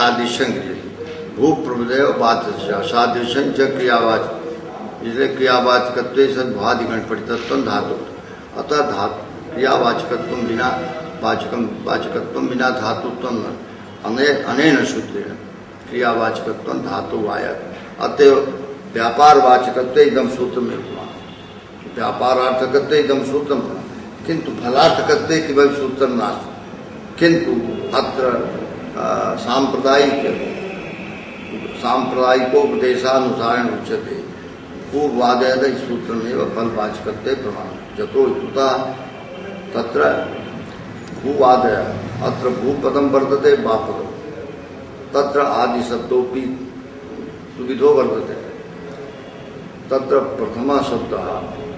क्रियते भू प्रभुदेव बात सादृश्यं च क्रियावाच। इसलिए क्रियावाचकत्व सद्भादि गणपटितत्व धातु। अतः धातु क्रियावाचकत्व बिना वाचकम वाचकत्व बिना धातुत्व अने अनेन सूत्रेण क्रियावाचकत्व धातु वायक अतएव व्यापार वाचकत्व एकदम सूत्र में हुआ व्यापारार्थकत्व एकदम सूत्र किंतु फलार्थकत्व किमपि सूत्र नास्ति। किंतु अत्र सांप्रदायिक सांप्रदायिकोपदेशानुसारेण उच्यते। पूर्वादयद सूत्रमेव फलवाचकत्वे प्रमाण। जतो युता तत्र भूवादय, अत्र भूपदम वर्तते बापदम तत्र आदि शब्दोपि सुविधो वर्तते। तत्र प्रथम शब्द,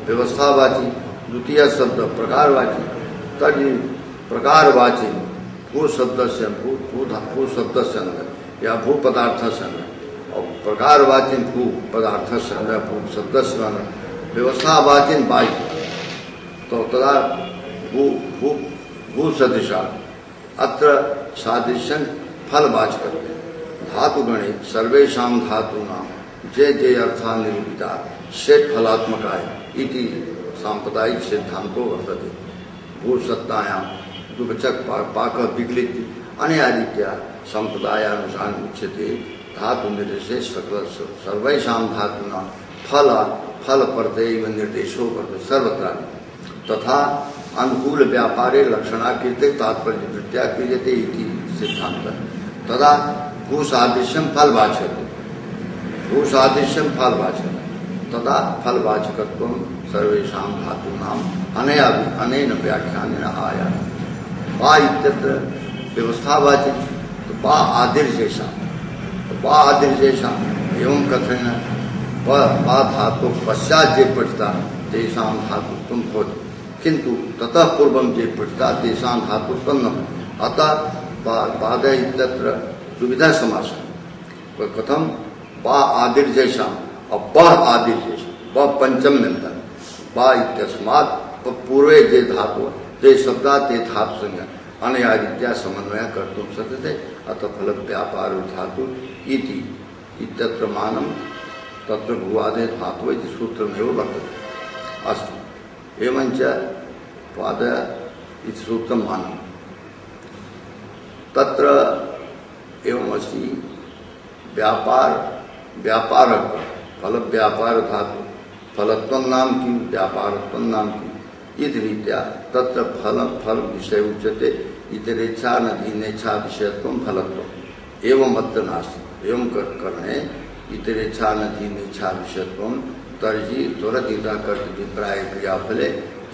व्यवस्थावाची, द्वितीय शब्द, प्रकारवाची, तर्हि प्रकारवाची भू शब्द से भू भू भू शब्द से अंदर या भू पदार्थ से अंदर और प्रकारवाचिन भू पदार्थ से अंदर भू शब्द से अंदर व्यवस्थावाचिन वायु तो तदा भू भू भू सदृशा अत्र सादृश्यन फलवाचक धातुगणे सर्वेशा धातूना जे जे अर्था निरूपिता षेट फलात्मका इति सांप्रदायिक सिद्धांतो वर्तते। भूसत्तायां दुपचक पाक विकलित अनयादित्या संप्रदायानुसार उच्यते धातु निर्देशे सकल सर्वेशा धातुना फल फल प्रत्यय निर्देशो वर्तते सर्वत्र। तथा अनुकूल व्यापारे लक्षणाकृते तात्पर्य वृत्तिया क्रियते इति सिद्धांत तदा भूसादृश्यम फलवाचक भूसादृश्यम फलवाचक। तदा फलवाचकत्व सर्वेशा धातूनाम अनया, अनेन व्याख्यान आया वा इत्यत्र व्यवस्थावाचित तो बा आदिर जैसा तो बा आदिर जैसा, एवं कथन बा धातु पश्चात जे पठता तेषा धातु तुम होती किंतु ततः पूर्व जे पठता तेषा धातु तन्न अतः बाद इत्यत्र दुविधा समास कथम, बा आदिर जैसा और ब आदिर जैसा, ब पंचम मिलता बा इत्यस्मात् पूर्वे जे धातु ते शब्दा ते धातु संज्ञा अनयादित्या समन्वय कर्तुम शक्यते अतः फल व्यापार धातु इति। इत्यत्र मानम तत्र भुवादे धातु इति सूत्रमेव वर्तते। अस्तु। एवञ्च पाद इति सूत्रं मानम्। तत्र एवमस्ति व्यापार व्यापार फल व्यापार धातु फलत्व नाम की? व्यापारत्व नाम की इति रीत्या तत्र फल फल विषय उच्यते इतरेच्छा नदीनेच्छा विषयत्व फलत्व एवं अत्र नास्ति एवं करणे इतरेच्छा नदीनेच्छा विषयत्व तर्हि त्वरतीता कर्तभिप्राय क्रियाफले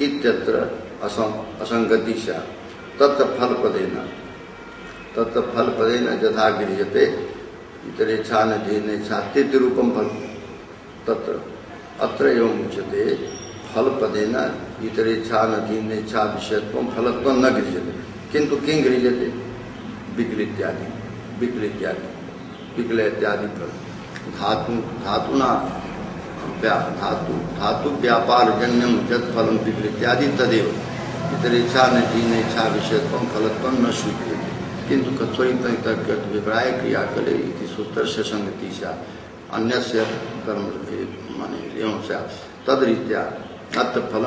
इत्यत्र असं असंगति तत्र फलपदेन तत्र फलपदेन यथा गृह्यते इतरेच्छा नदीनेच्छा तिथिरूपम फल तत्र अत्र एवं उच्यते फलपदेन इतरेच्छा नदीनेच्छा विषयत्व फलत्व न गृह्यते किंतु किं गृह्यते विकल इत्यादि विकल इत्यादि विकल इत्यादि फल। धातु धातुना धातु धातु व्यापार जन्यम जत फलम विकल इत्यादि तदेव। इतरेच्छा नदीनेच्छा विषयत्व फलत्व न स्वीक्रियते किंतु कत्वरित विप्राय क्रिया करे सूत्र से संगति से अन्य कर्म माने, एवं से तदरीत्या अत्र फल